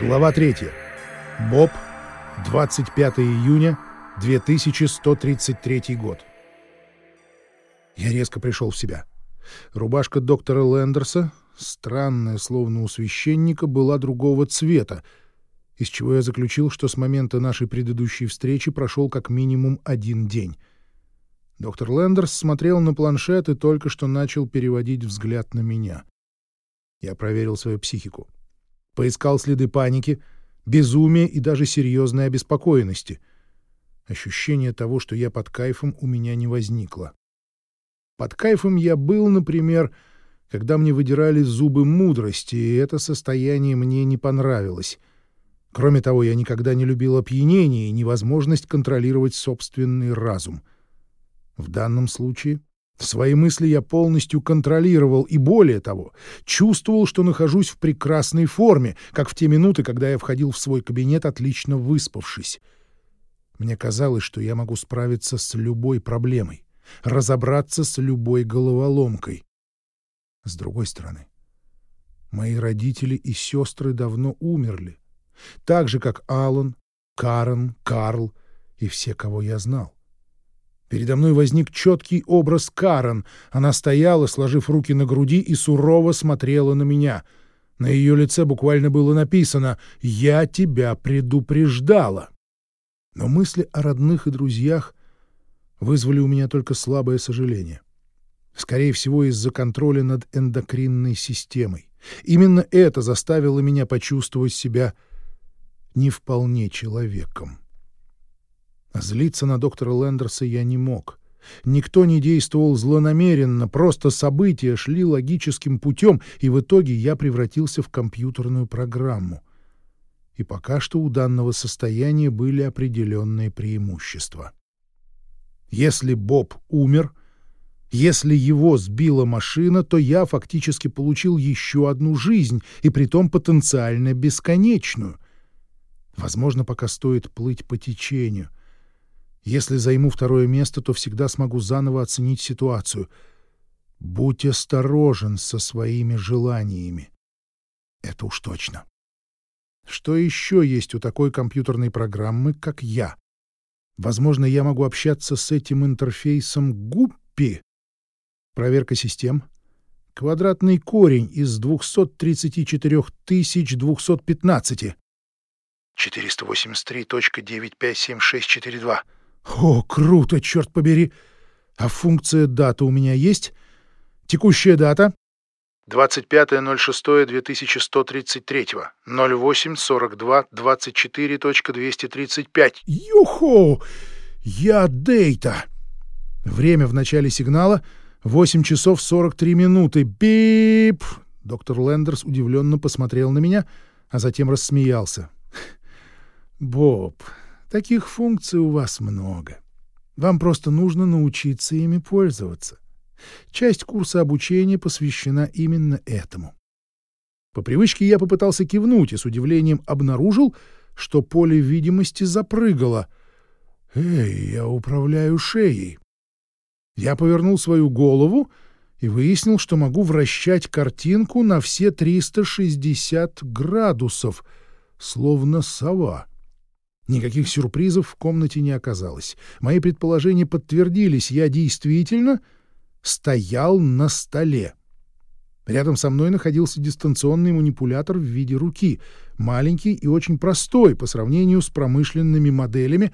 Глава 3. Боб. 25 июня 2133 год. Я резко пришел в себя. Рубашка доктора Лендерса, странная, словно у священника, была другого цвета, из чего я заключил, что с момента нашей предыдущей встречи прошел как минимум один день. Доктор Лендерс смотрел на планшет и только что начал переводить взгляд на меня. Я проверил свою психику. Поискал следы паники, безумия и даже серьезной обеспокоенности. Ощущение того, что я под кайфом, у меня не возникло. Под кайфом я был, например, когда мне выдирали зубы мудрости, и это состояние мне не понравилось. Кроме того, я никогда не любил опьянение и невозможность контролировать собственный разум. В данном случае Свои мысли я полностью контролировал и, более того, чувствовал, что нахожусь в прекрасной форме, как в те минуты, когда я входил в свой кабинет, отлично выспавшись. Мне казалось, что я могу справиться с любой проблемой, разобраться с любой головоломкой. С другой стороны, мои родители и сестры давно умерли, так же, как Алан, Карен, Карл и все, кого я знал. Передо мной возник четкий образ Карен. Она стояла, сложив руки на груди, и сурово смотрела на меня. На ее лице буквально было написано «Я тебя предупреждала». Но мысли о родных и друзьях вызвали у меня только слабое сожаление. Скорее всего, из-за контроля над эндокринной системой. Именно это заставило меня почувствовать себя не вполне человеком. Злиться на доктора Лендерса я не мог. Никто не действовал злонамеренно, просто события шли логическим путем, и в итоге я превратился в компьютерную программу. И пока что у данного состояния были определенные преимущества. Если Боб умер, если его сбила машина, то я фактически получил еще одну жизнь, и притом потенциально бесконечную. Возможно, пока стоит плыть по течению — если займу второе место, то всегда смогу заново оценить ситуацию. Будь осторожен со своими желаниями. Это уж точно. Что еще есть у такой компьютерной программы, как я? Возможно, я могу общаться с этим интерфейсом Гуппи. Проверка систем. Квадратный корень из 234 215. 483.957642. О, круто, черт побери! А функция дата у меня есть? Текущая дата? 25.06.2133. 08.42.24.235. Юхо! Я Дейта! Время в начале сигнала — 8 часов 43 минуты. Бип! Доктор Лендерс удивленно посмотрел на меня, а затем рассмеялся. «Боб, Таких функций у вас много. Вам просто нужно научиться ими пользоваться. Часть курса обучения посвящена именно этому. По привычке я попытался кивнуть и с удивлением обнаружил, что поле видимости запрыгало. «Эй, я управляю шеей». Я повернул свою голову и выяснил, что могу вращать картинку на все 360 градусов, словно сова. Никаких сюрпризов в комнате не оказалось. Мои предположения подтвердились. Я действительно стоял на столе. Рядом со мной находился дистанционный манипулятор в виде руки, маленький и очень простой по сравнению с промышленными моделями,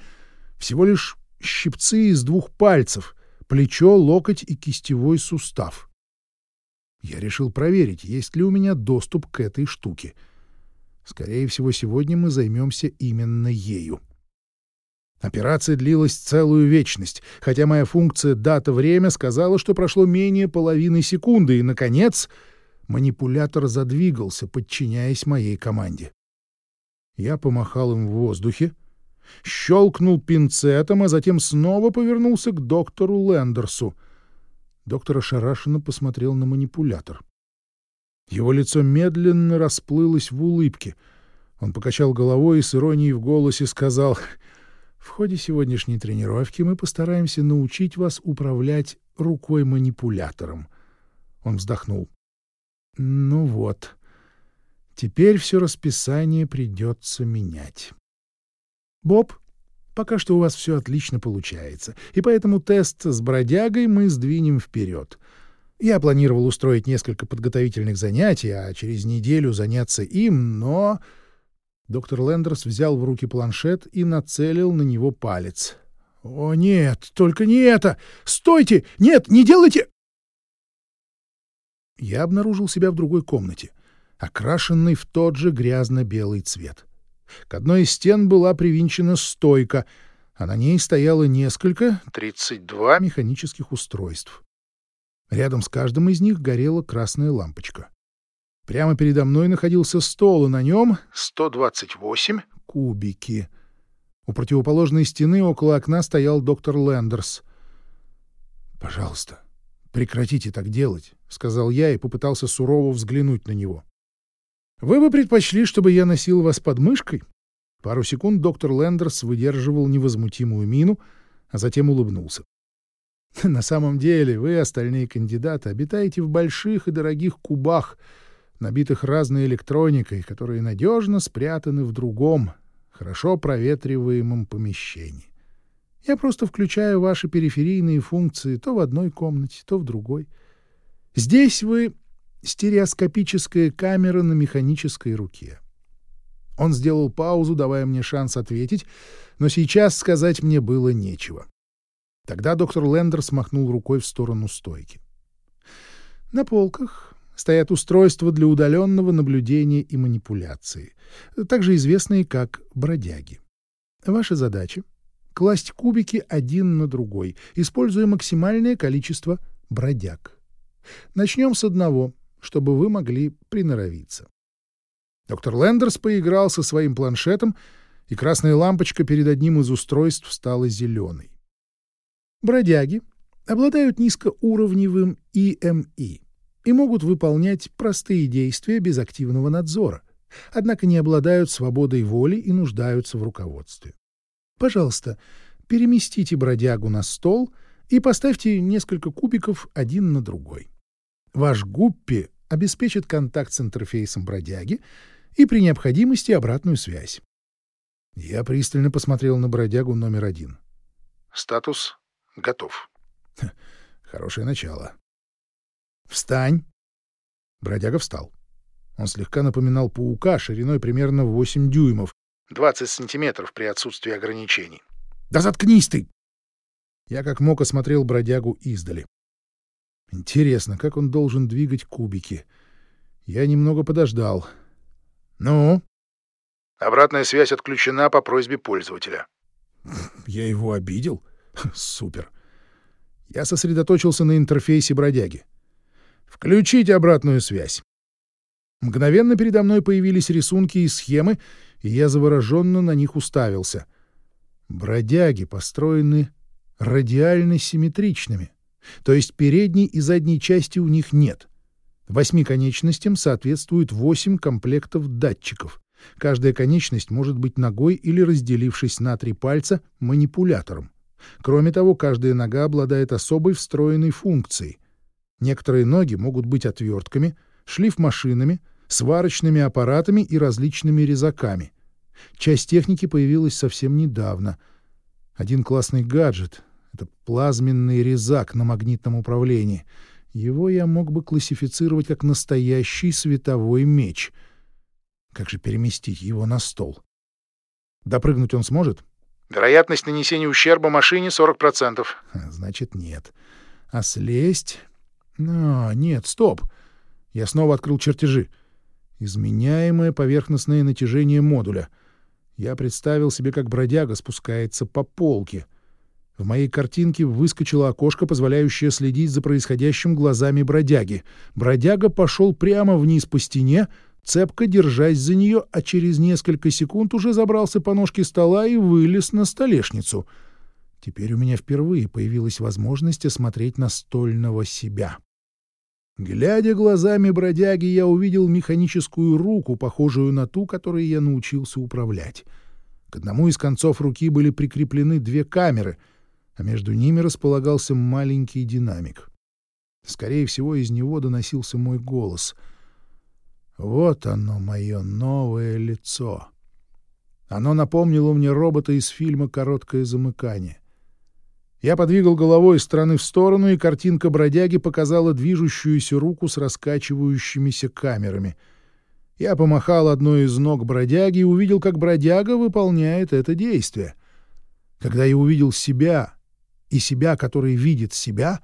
всего лишь щипцы из двух пальцев, плечо, локоть и кистевой сустав. Я решил проверить, есть ли у меня доступ к этой штуке — Скорее всего, сегодня мы займемся именно ею. Операция длилась целую вечность, хотя моя функция «дата-время» сказала, что прошло менее половины секунды, и, наконец, манипулятор задвигался, подчиняясь моей команде. Я помахал им в воздухе, щелкнул пинцетом, а затем снова повернулся к доктору Лендерсу. Доктор ошарашенно посмотрел на манипулятор. Его лицо медленно расплылось в улыбке. Он покачал головой и с иронией в голосе сказал, «В ходе сегодняшней тренировки мы постараемся научить вас управлять рукой-манипулятором». Он вздохнул. «Ну вот, Теперь все расписание придется менять. Боб, пока что у вас все отлично получается, и поэтому тест с бродягой мы сдвинем вперед. Я планировал устроить несколько подготовительных занятий, а через неделю заняться им, но... Доктор Лендерс взял в руки планшет и нацелил на него палец. «О, нет, только не это! Стойте! Нет, не делайте!» Я обнаружил себя в другой комнате, окрашенной в тот же грязно-белый цвет. К одной из стен была привинчена стойка, а на ней стояло несколько, 32 механических устройств. Рядом с каждым из них горела красная лампочка. Прямо передо мной находился стол, и на нем 128 кубики. У противоположной стены около окна стоял доктор Лендерс. «Пожалуйста, прекратите так делать», — сказал я и попытался сурово взглянуть на него. «Вы бы предпочли, чтобы я носил вас под мышкой?» Пару секунд доктор Лендерс выдерживал невозмутимую мину, а затем улыбнулся. «На самом деле вы, остальные кандидаты, обитаете в больших и дорогих кубах, набитых разной электроникой, которые надежно спрятаны в другом, хорошо проветриваемом помещении. Я просто включаю ваши периферийные функции то в одной комнате, то в другой. Здесь вы стереоскопическая камера на механической руке. Он сделал паузу, давая мне шанс ответить, но сейчас сказать мне было нечего. Тогда доктор Лендер смахнул рукой в сторону стойки. На полках стоят устройства для удаленного наблюдения и манипуляции, также известные как бродяги. Ваша задача — класть кубики один на другой, используя максимальное количество бродяг. Начнем с одного, чтобы вы могли приноровиться. Доктор Лендерс поиграл со своим планшетом, и красная лампочка перед одним из устройств стала зеленой. Бродяги обладают низкоуровневым ИМИ и могут выполнять простые действия без активного надзора, однако не обладают свободой воли и нуждаются в руководстве. Пожалуйста, переместите бродягу на стол и поставьте несколько кубиков один на другой. Ваш гуппи обеспечит контакт с интерфейсом бродяги и при необходимости обратную связь. Я пристально посмотрел на бродягу номер один. Статус готов. Хорошее начало. «Встань!» Бродяга встал. Он слегка напоминал паука шириной примерно 8 дюймов, 20 сантиметров при отсутствии ограничений. «Да заткнись ты!» Я как мог осмотрел бродягу издали. Интересно, как он должен двигать кубики. Я немного подождал. «Ну?» «Обратная связь отключена по просьбе пользователя». «Я его обидел? Супер!» Я сосредоточился на интерфейсе бродяги. Включить обратную связь. Мгновенно передо мной появились рисунки и схемы, и я завороженно на них уставился. Бродяги построены радиально симметричными, то есть передней и задней части у них нет. Восьми конечностям соответствует восемь комплектов датчиков. Каждая конечность может быть ногой или, разделившись на три пальца, манипулятором. Кроме того, каждая нога обладает особой встроенной функцией. Некоторые ноги могут быть отвертками, шлифмашинами, сварочными аппаратами и различными резаками. Часть техники появилась совсем недавно. Один классный гаджет — это плазменный резак на магнитном управлении. Его я мог бы классифицировать как настоящий световой меч. Как же переместить его на стол? Допрыгнуть он сможет? Вероятность нанесения ущерба машине 40%. Значит, нет. А слезть... А, нет, стоп. Я снова открыл чертежи. Изменяемое поверхностное натяжение модуля. Я представил себе, как бродяга спускается по полке. В моей картинке выскочило окошко, позволяющее следить за происходящим глазами бродяги. Бродяга пошел прямо вниз по стене, цепко держась за нее, а через несколько секунд уже забрался по ножке стола и вылез на столешницу. Теперь у меня впервые появилась возможность осмотреть настольного себя. Глядя глазами бродяги, я увидел механическую руку, похожую на ту, которой я научился управлять. К одному из концов руки были прикреплены две камеры, а между ними располагался маленький динамик. Скорее всего, из него доносился мой голос. Вот оно, мое новое лицо. Оно напомнило мне робота из фильма «Короткое замыкание». Я подвигал головой из стороны в сторону, и картинка бродяги показала движущуюся руку с раскачивающимися камерами. Я помахал одной из ног бродяги и увидел, как бродяга выполняет это действие. Когда я увидел себя и себя, который видит себя,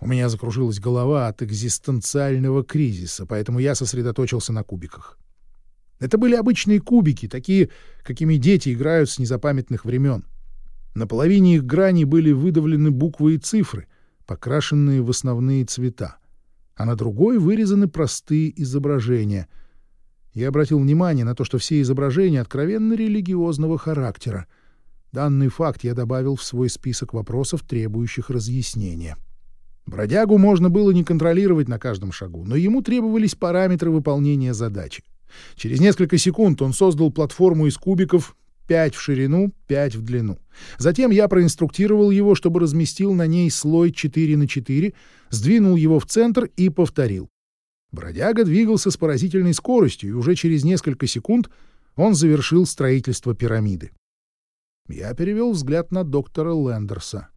у меня закружилась голова от экзистенциального кризиса, поэтому я сосредоточился на кубиках. Это были обычные кубики, такие, какими дети играют с незапамятных времен. На половине их грани были выдавлены буквы и цифры, покрашенные в основные цвета, а на другой вырезаны простые изображения. Я обратил внимание на то, что все изображения откровенно религиозного характера. Данный факт я добавил в свой список вопросов, требующих разъяснения. Бродягу можно было не контролировать на каждом шагу, но ему требовались параметры выполнения задачи. Через несколько секунд он создал платформу из кубиков, 5 в ширину, 5 в длину. Затем я проинструктировал его, чтобы разместил на ней слой 4 на 4, сдвинул его в центр и повторил. Бродяга двигался с поразительной скоростью, и уже через несколько секунд он завершил строительство пирамиды. Я перевел взгляд на доктора Лендерса.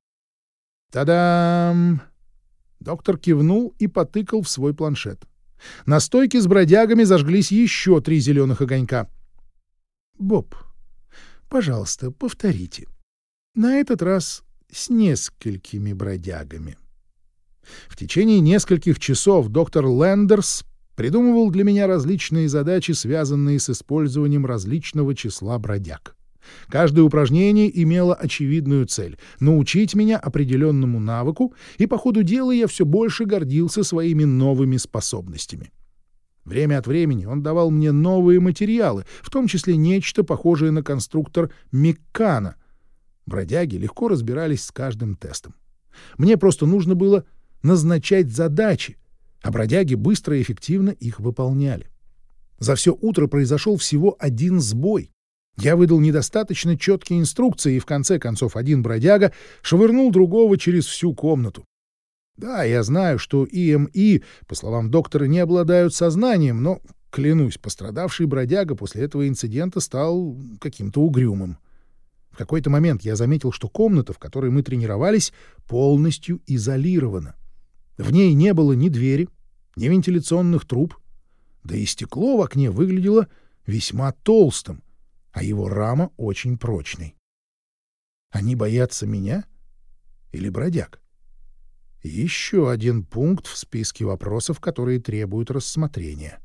«Та-дам!» Доктор кивнул и потыкал в свой планшет. На стойке с бродягами зажглись еще три зеленых огонька. «Боб, Пожалуйста, повторите. На этот раз с несколькими бродягами. В течение нескольких часов доктор Лендерс придумывал для меня различные задачи, связанные с использованием различного числа бродяг. Каждое упражнение имело очевидную цель — научить меня определенному навыку, и по ходу дела я все больше гордился своими новыми способностями. Время от времени он давал мне новые материалы, в том числе нечто похожее на конструктор Меккана. Бродяги легко разбирались с каждым тестом. Мне просто нужно было назначать задачи, а бродяги быстро и эффективно их выполняли. За все утро произошел всего один сбой. Я выдал недостаточно четкие инструкции, и в конце концов один бродяга швырнул другого через всю комнату. Да, я знаю, что ИМИ, по словам доктора, не обладают сознанием, но, клянусь, пострадавший бродяга после этого инцидента стал каким-то угрюмым. В какой-то момент я заметил, что комната, в которой мы тренировались, полностью изолирована. В ней не было ни двери, ни вентиляционных труб, да и стекло в окне выглядело весьма толстым, а его рама очень прочной. Они боятся меня или бродяг? Еще один пункт в списке вопросов, которые требуют рассмотрения.